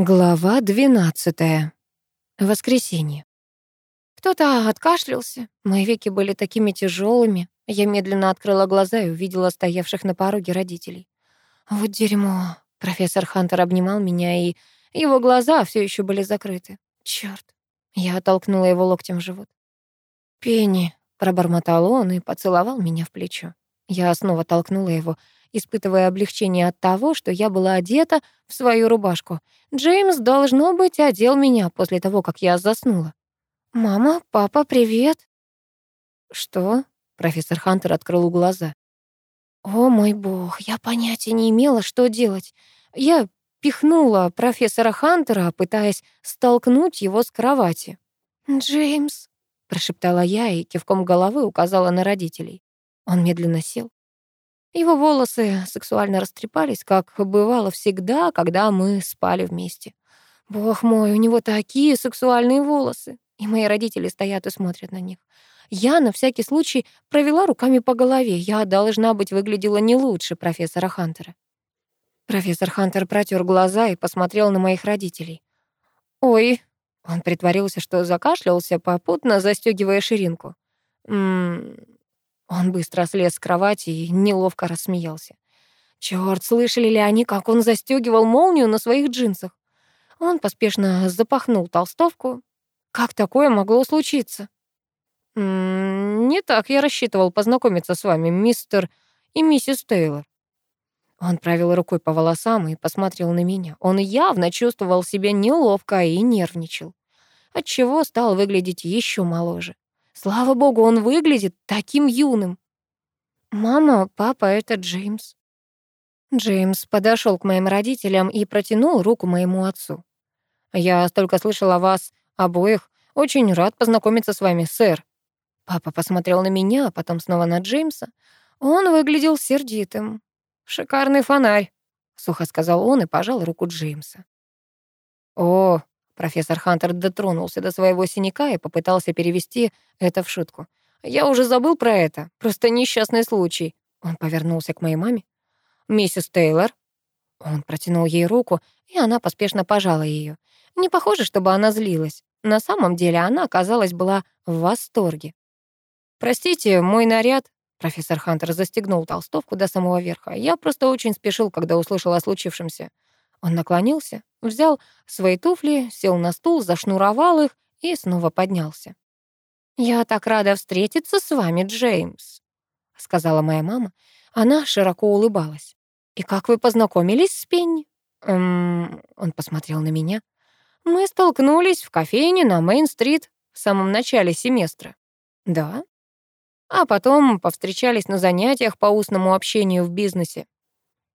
Глава 12. Воскресенье. Кто-то откашлялся. Мои веки были такими тяжелыми. Я медленно открыла глаза и увидела стоявших на пороге родителей. Вот дерьмо. Профессор Хантер обнимал меня, и его глаза все еще были закрыты. Черт. Я оттолкнула его локтем в живот. «Пенни», — пробормотал он и поцеловал меня в плечо. Я снова толкнула его, испытывая облегчение от того, что я была одета в свою рубашку. Джеймс, должно быть, одел меня после того, как я заснула. «Мама, папа, привет!» «Что?» — профессор Хантер открыл глаза. «О мой бог, я понятия не имела, что делать. Я пихнула профессора Хантера, пытаясь столкнуть его с кровати. «Джеймс», — прошептала я и кивком головы указала на родителей. Он медленно сел. Его волосы сексуально растрепались, как бывало всегда, когда мы спали вместе. Бог мой, у него такие сексуальные волосы. И мои родители стоят и смотрят на них. Я на всякий случай провела руками по голове. Я должна быть выглядела не лучше профессора Хантера. Профессор Хантер протер глаза и посмотрел на моих родителей. «Ой», — он притворился, что закашлялся, попутно застегивая ширинку. «М он быстро слез с кровати и неловко рассмеялся. Чёрт, слышали ли они, как он застёгивал молнию на своих джинсах? Он поспешно запахнул толстовку. Как такое могло случиться? «Не так я рассчитывал познакомиться с вами, мистер и миссис Тейлор». Он провел рукой по волосам и посмотрел на меня. Он явно чувствовал себя неловко и нервничал, отчего стал выглядеть еще моложе. Слава богу, он выглядит таким юным. «Мама, папа, это Джеймс». Джеймс подошел к моим родителям и протянул руку моему отцу. «Я столько слышал о вас обоих. Очень рад познакомиться с вами, сэр». Папа посмотрел на меня, а потом снова на Джеймса. Он выглядел сердитым. «Шикарный фонарь», — сухо сказал он и пожал руку Джеймса. «О, Профессор Хантер дотронулся до своего синяка и попытался перевести это в шутку. «Я уже забыл про это. Просто несчастный случай». Он повернулся к моей маме. «Миссис Тейлор». Он протянул ей руку, и она поспешно пожала ее. Не похоже, чтобы она злилась. На самом деле она, казалось, была в восторге. «Простите, мой наряд...» Профессор Хантер застегнул толстовку до самого верха. «Я просто очень спешил, когда услышал о случившемся. Он наклонился, взял свои туфли, сел на стул, зашнуровал их и снова поднялся. «Я так рада встретиться с вами, Джеймс», — сказала моя мама. Она широко улыбалась. «И как вы познакомились с Пенни?» «Эм...» — он посмотрел на меня. «Мы столкнулись в кофейне на Мейн-стрит в самом начале семестра». «Да?» А потом повстречались на занятиях по устному общению в бизнесе.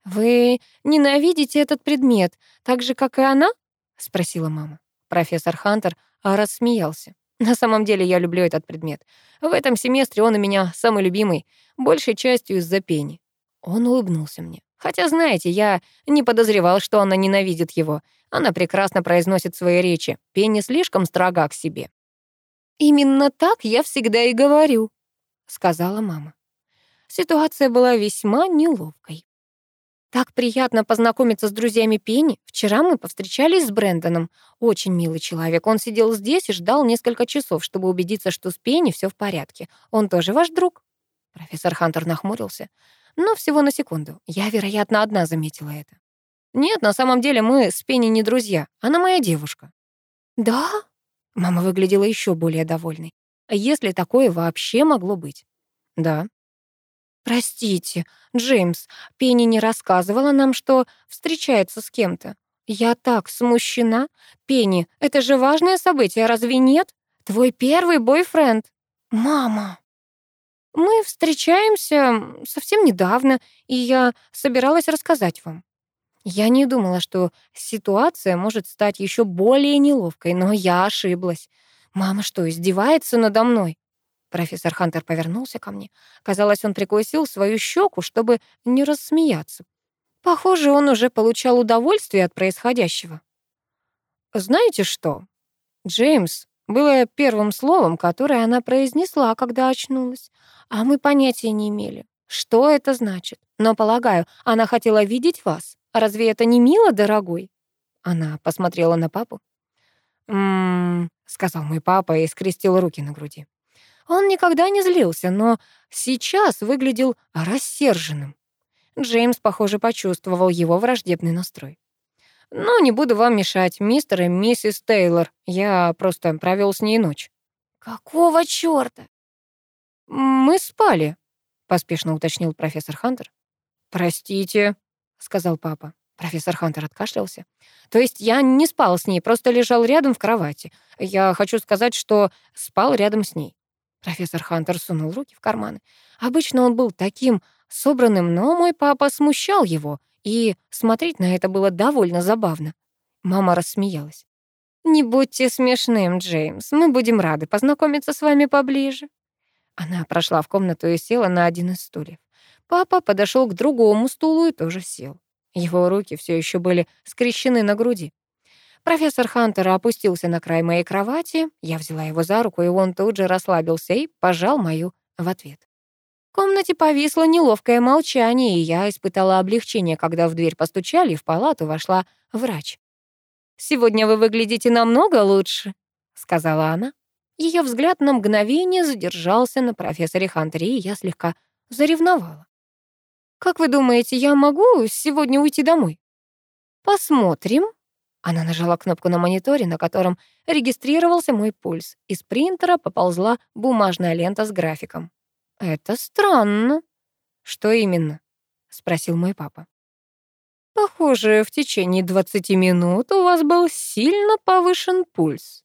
«Вы ненавидите этот предмет, так же, как и она?» — спросила мама. Профессор Хантер рассмеялся. «На самом деле я люблю этот предмет. В этом семестре он у меня самый любимый, большей частью из-за пени». Он улыбнулся мне. Хотя, знаете, я не подозревал, что она ненавидит его. Она прекрасно произносит свои речи. Пенни слишком строга к себе. «Именно так я всегда и говорю», — сказала мама. Ситуация была весьма неловкой. Так приятно познакомиться с друзьями Пенни. Вчера мы повстречались с Брэндоном. Очень милый человек. Он сидел здесь и ждал несколько часов, чтобы убедиться, что с Пенни все в порядке. Он тоже ваш друг?» Профессор Хантер нахмурился. Но всего на секунду. Я, вероятно, одна заметила это. «Нет, на самом деле мы с Пенни не друзья. Она моя девушка». «Да?» Мама выглядела еще более довольной. Если такое вообще могло быть. «Да», «Простите, Джеймс, Пенни не рассказывала нам, что встречается с кем-то. Я так смущена. Пенни, это же важное событие, разве нет? Твой первый бойфренд. Мама!» «Мы встречаемся совсем недавно, и я собиралась рассказать вам. Я не думала, что ситуация может стать еще более неловкой, но я ошиблась. Мама что, издевается надо мной? Профессор Хантер повернулся ко мне. Казалось, он прикусил свою щеку, чтобы не рассмеяться. Похоже, он уже получал удовольствие от происходящего. «Знаете что?» «Джеймс» было первым словом, которое она произнесла, когда очнулась. А мы понятия не имели, что это значит. Но, полагаю, она хотела видеть вас. Разве это не мило, дорогой? Она посмотрела на папу. «М-м-м», сказал мой папа и скрестил руки на груди. Он никогда не злился, но сейчас выглядел рассерженным. Джеймс, похоже, почувствовал его враждебный настрой. «Ну, не буду вам мешать, мистер и миссис Тейлор. Я просто провел с ней ночь». «Какого чёрта?» «Мы спали», — поспешно уточнил профессор Хантер. «Простите», — сказал папа. Профессор Хантер откашлялся. «То есть я не спал с ней, просто лежал рядом в кровати. Я хочу сказать, что спал рядом с ней». Профессор Хантер сунул руки в карманы. Обычно он был таким собранным, но мой папа смущал его, и смотреть на это было довольно забавно. Мама рассмеялась. «Не будьте смешным, Джеймс. Мы будем рады познакомиться с вами поближе». Она прошла в комнату и села на один из стульев. Папа подошел к другому стулу и тоже сел. Его руки все еще были скрещены на груди. Профессор Хантер опустился на край моей кровати, я взяла его за руку, и он тут же расслабился и пожал мою в ответ. В комнате повисло неловкое молчание, и я испытала облегчение, когда в дверь постучали, и в палату вошла врач. «Сегодня вы выглядите намного лучше», — сказала она. Ее взгляд на мгновение задержался на профессоре Хантере, и я слегка заревновала. «Как вы думаете, я могу сегодня уйти домой?» «Посмотрим». Она нажала кнопку на мониторе, на котором регистрировался мой пульс. Из принтера поползла бумажная лента с графиком. «Это странно». «Что именно?» — спросил мой папа. «Похоже, в течение 20 минут у вас был сильно повышен пульс».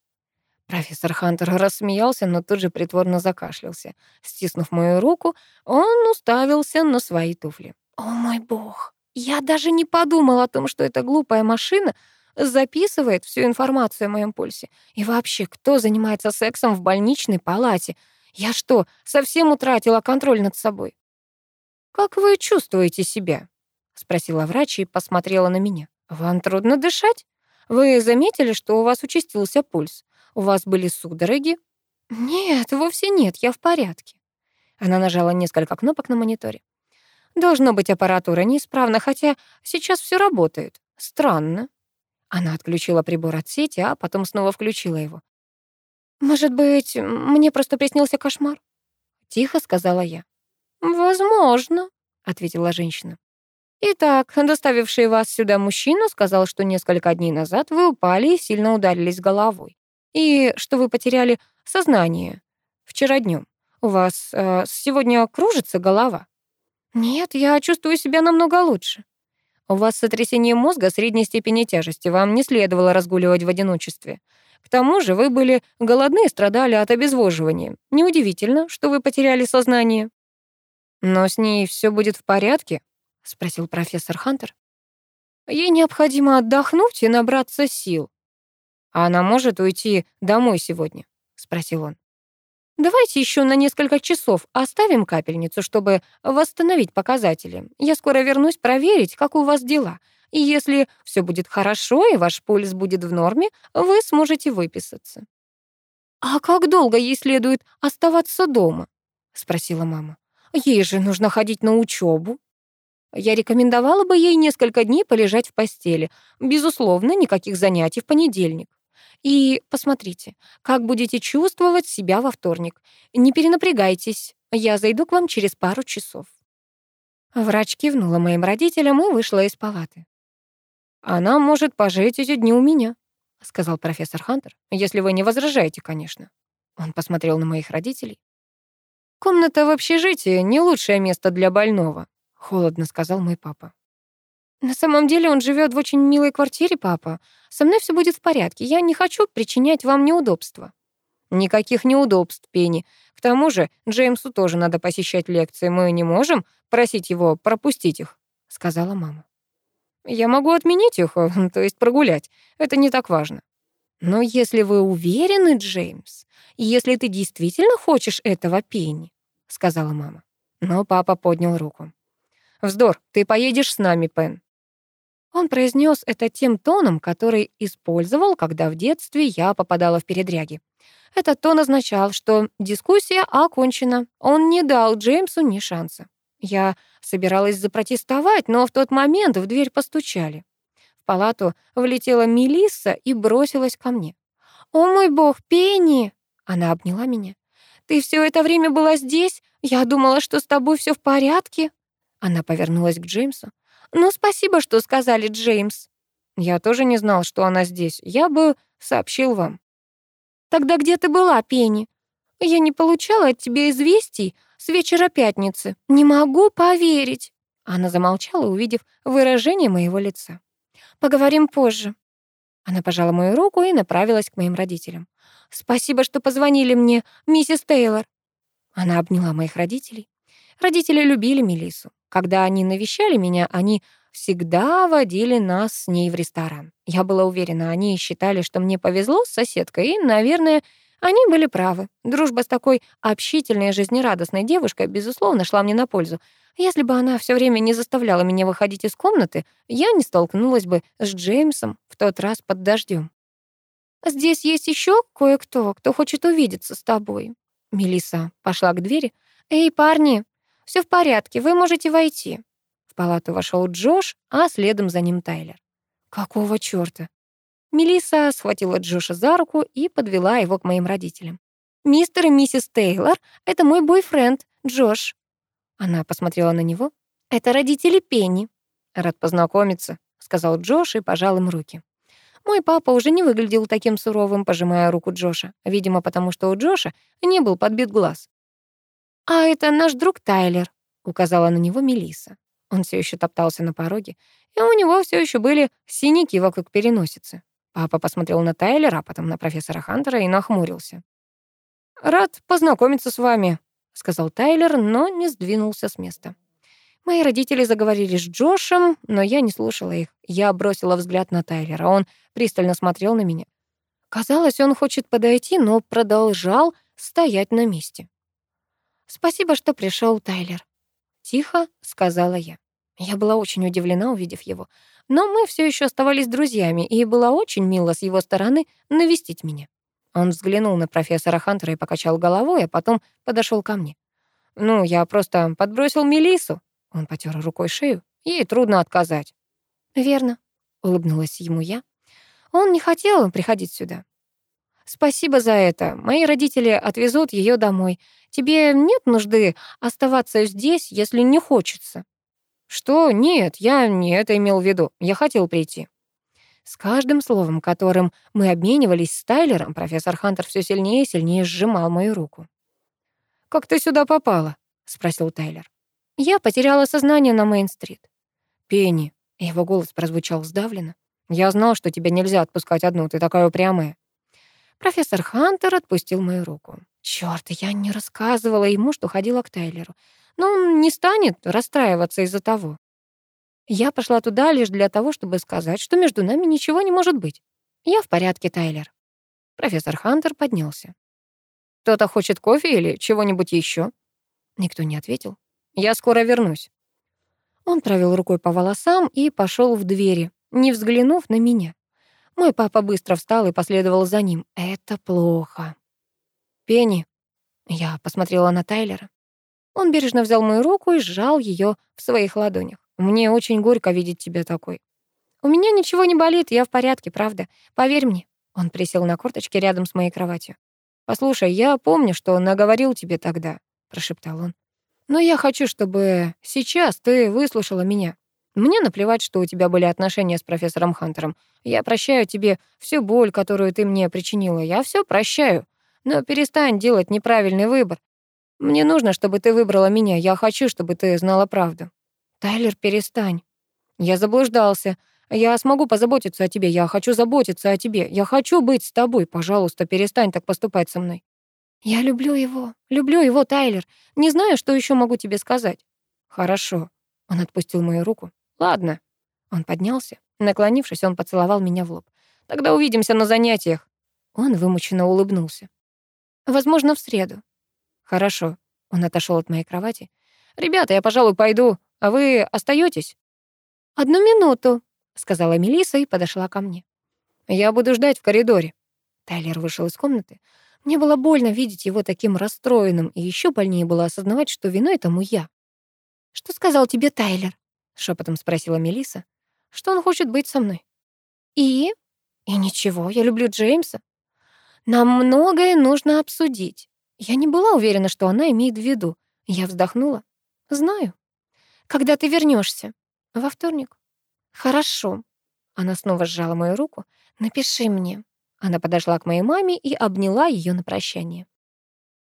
Профессор Хантер рассмеялся, но тут же притворно закашлялся. Стиснув мою руку, он уставился на свои туфли. «О мой бог! Я даже не подумал о том, что эта глупая машина записывает всю информацию о моем пульсе. И вообще, кто занимается сексом в больничной палате? Я что, совсем утратила контроль над собой?» «Как вы чувствуете себя?» — спросила врач и посмотрела на меня. «Вам трудно дышать? Вы заметили, что у вас участился пульс? У вас были судороги?» «Нет, вовсе нет, я в порядке». Она нажала несколько кнопок на мониторе. «Должно быть, аппаратура неисправна, хотя сейчас все работает. Странно». Она отключила прибор от сети, а потом снова включила его. «Может быть, мне просто приснился кошмар?» Тихо сказала я. «Возможно», — ответила женщина. «Итак, доставивший вас сюда мужчина сказал, что несколько дней назад вы упали и сильно ударились головой и что вы потеряли сознание вчера днем. У вас э, сегодня кружится голова? Нет, я чувствую себя намного лучше. У вас сотрясение мозга средней степени тяжести, вам не следовало разгуливать в одиночестве. К тому же вы были голодны и страдали от обезвоживания. Неудивительно, что вы потеряли сознание. Но с ней все будет в порядке? спросил профессор Хантер. Ей необходимо отдохнуть и набраться сил. «А она может уйти домой сегодня?» — спросил он. «Давайте еще на несколько часов оставим капельницу, чтобы восстановить показатели. Я скоро вернусь проверить, как у вас дела. И если все будет хорошо и ваш пульс будет в норме, вы сможете выписаться». «А как долго ей следует оставаться дома?» — спросила мама. «Ей же нужно ходить на учебу. Я рекомендовала бы ей несколько дней полежать в постели. Безусловно, никаких занятий в понедельник. И посмотрите, как будете чувствовать себя во вторник. Не перенапрягайтесь, я зайду к вам через пару часов». Врач кивнула моим родителям и вышла из палаты. «Она может пожить эти дни у меня», — сказал профессор Хантер, «если вы не возражаете, конечно». Он посмотрел на моих родителей. «Комната в общежитии — не лучшее место для больного», — холодно сказал мой папа. «На самом деле он живет в очень милой квартире, папа. Со мной все будет в порядке. Я не хочу причинять вам неудобства». «Никаких неудобств, Пенни. К тому же Джеймсу тоже надо посещать лекции. Мы не можем просить его пропустить их», — сказала мама. «Я могу отменить их, то есть прогулять. Это не так важно». «Но если вы уверены, Джеймс, если ты действительно хочешь этого, Пенни», — сказала мама. Но папа поднял руку. «Вздор, ты поедешь с нами, Пен. Он произнес это тем тоном, который использовал, когда в детстве я попадала в передряги. Этот тон означал, что дискуссия окончена. Он не дал Джеймсу ни шанса. Я собиралась запротестовать, но в тот момент в дверь постучали. В палату влетела Мелисса и бросилась ко мне. «О мой бог, Пенни!» Она обняла меня. «Ты все это время была здесь? Я думала, что с тобой все в порядке». Она повернулась к Джеймсу. «Ну, спасибо, что сказали, Джеймс». «Я тоже не знал, что она здесь. Я бы сообщил вам». «Тогда где ты была, Пенни? Я не получала от тебя известий с вечера пятницы. Не могу поверить». Она замолчала, увидев выражение моего лица. «Поговорим позже». Она пожала мою руку и направилась к моим родителям. «Спасибо, что позвонили мне, миссис Тейлор». Она обняла моих родителей. Родители любили Мелису. Когда они навещали меня, они всегда водили нас с ней в ресторан. Я была уверена, они считали, что мне повезло с соседкой, и, наверное, они были правы. Дружба с такой общительной и жизнерадостной девушкой, безусловно, шла мне на пользу. Если бы она все время не заставляла меня выходить из комнаты, я не столкнулась бы с Джеймсом в тот раз под дождем. «Здесь есть еще кое-кто, кто хочет увидеться с тобой». Мелиса пошла к двери. «Эй, парни, все в порядке, вы можете войти». В палату вошел Джош, а следом за ним Тайлер. «Какого чёрта?» Мелиса схватила Джоша за руку и подвела его к моим родителям. «Мистер и миссис Тейлор, это мой бойфренд, Джош». Она посмотрела на него. «Это родители Пенни». «Рад познакомиться», — сказал Джош и пожал им руки. Мой папа уже не выглядел таким суровым, пожимая руку Джоша, видимо, потому что у Джоша не был подбит глаз. «А это наш друг Тайлер», — указала на него Мелиса. Он все еще топтался на пороге, и у него все еще были синяки вокруг переносицы. Папа посмотрел на Тайлера, а потом на профессора Хантера и нахмурился. «Рад познакомиться с вами», — сказал Тайлер, но не сдвинулся с места. Мои родители заговорили с Джошем, но я не слушала их. Я бросила взгляд на Тайлера, он пристально смотрел на меня. Казалось, он хочет подойти, но продолжал стоять на месте. «Спасибо, что пришел, Тайлер», — тихо сказала я. Я была очень удивлена, увидев его. Но мы все еще оставались друзьями, и было очень мило с его стороны навестить меня. Он взглянул на профессора Хантера и покачал головой, а потом подошел ко мне. «Ну, я просто подбросил Мелису. Он потер рукой шею. «Ей трудно отказать». «Верно», — улыбнулась ему я. «Он не хотел приходить сюда». «Спасибо за это. Мои родители отвезут ее домой. Тебе нет нужды оставаться здесь, если не хочется». «Что? Нет, я не это имел в виду. Я хотел прийти». С каждым словом, которым мы обменивались с Тайлером, профессор Хантер все сильнее и сильнее сжимал мою руку. «Как ты сюда попала?» — спросил Тайлер. «Я потеряла сознание на Мейн-стрит». «Пенни», — его голос прозвучал сдавленно. «Я знал, что тебя нельзя отпускать одну, ты такая упрямая». Профессор Хантер отпустил мою руку. Чёрт, я не рассказывала ему, что ходила к Тайлеру но он не станет расстраиваться из-за того. Я пошла туда лишь для того, чтобы сказать, что между нами ничего не может быть. Я в порядке, Тайлер. Профессор Хантер поднялся. Кто-то хочет кофе или чего-нибудь еще? Никто не ответил. Я скоро вернусь. Он провел рукой по волосам и пошел в двери, не взглянув на меня. Мой папа быстро встал и последовал за ним. Это плохо. Пенни. Я посмотрела на Тайлера. Он бережно взял мою руку и сжал ее в своих ладонях. «Мне очень горько видеть тебя такой». «У меня ничего не болит, я в порядке, правда. Поверь мне». Он присел на корточки рядом с моей кроватью. «Послушай, я помню, что наговорил тебе тогда», — прошептал он. «Но я хочу, чтобы сейчас ты выслушала меня. Мне наплевать, что у тебя были отношения с профессором Хантером. Я прощаю тебе всю боль, которую ты мне причинила. Я все прощаю. Но перестань делать неправильный выбор. Мне нужно, чтобы ты выбрала меня. Я хочу, чтобы ты знала правду. Тайлер, перестань. Я заблуждался. Я смогу позаботиться о тебе. Я хочу заботиться о тебе. Я хочу быть с тобой. Пожалуйста, перестань так поступать со мной. Я люблю его. Люблю его, Тайлер. Не знаю, что еще могу тебе сказать. Хорошо. Он отпустил мою руку. Ладно. Он поднялся. Наклонившись, он поцеловал меня в лоб. Тогда увидимся на занятиях. Он вымученно улыбнулся. Возможно, в среду. «Хорошо». Он отошел от моей кровати. «Ребята, я, пожалуй, пойду. А вы остаетесь? «Одну минуту», — сказала Мелиса и подошла ко мне. «Я буду ждать в коридоре». Тайлер вышел из комнаты. Мне было больно видеть его таким расстроенным, и еще больнее было осознавать, что виной тому я. «Что сказал тебе Тайлер?» — шепотом спросила Мелиса. «Что он хочет быть со мной». И? И ничего, я люблю Джеймса. Нам многое нужно обсудить. Я не была уверена, что она имеет в виду. Я вздохнула. Знаю. Когда ты вернешься? Во вторник. Хорошо. Она снова сжала мою руку. Напиши мне. Она подошла к моей маме и обняла ее на прощание.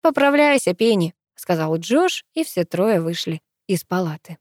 «Поправляйся, Пенни», — сказал Джош, и все трое вышли из палаты.